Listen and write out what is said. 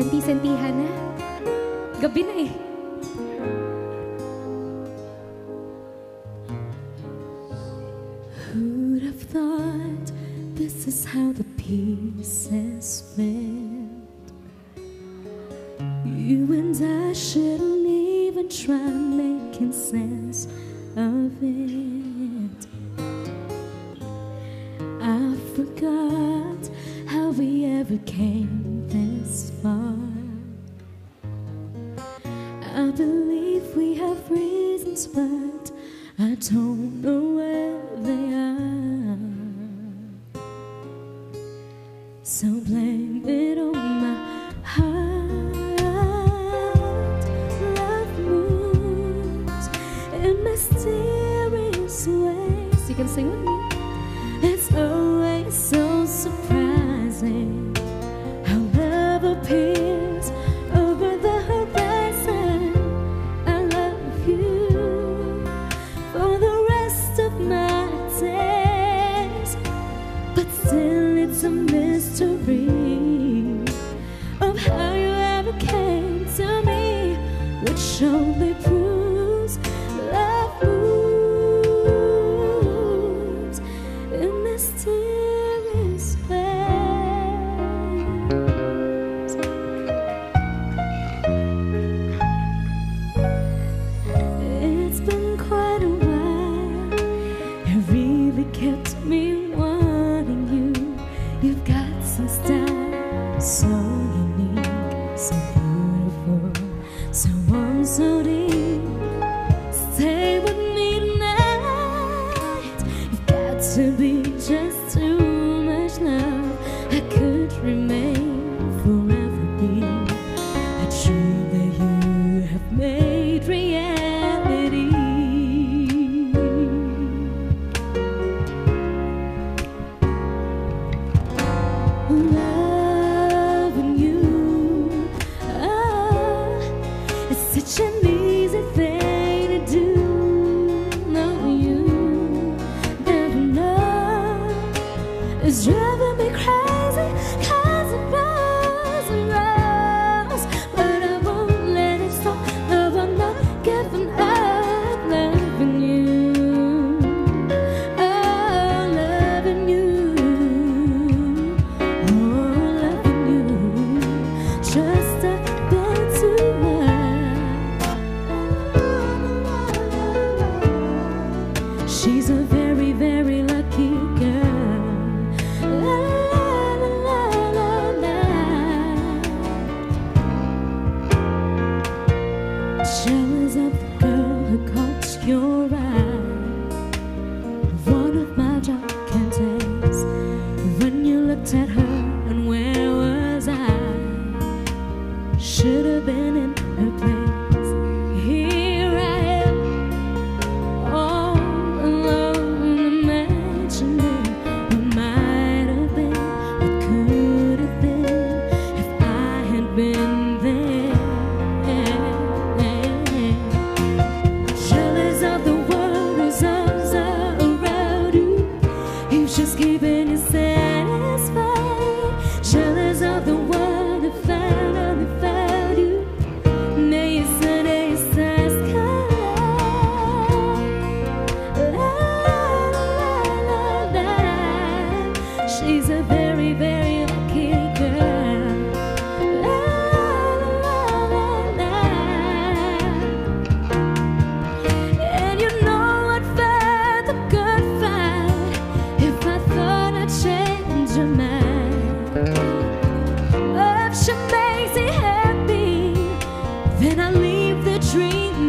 Senti-sentihan na. Gabi na eh. Who'd have thought this is how the pieces went? You and I shouldn't even try making sense of it. I forgot how we ever came smile. I believe we have reasons, but I don't know where they are. So blame it on my heart. Love moves in mysterious ways. You can sing with me. eyes of the girl who caught your eye. dream.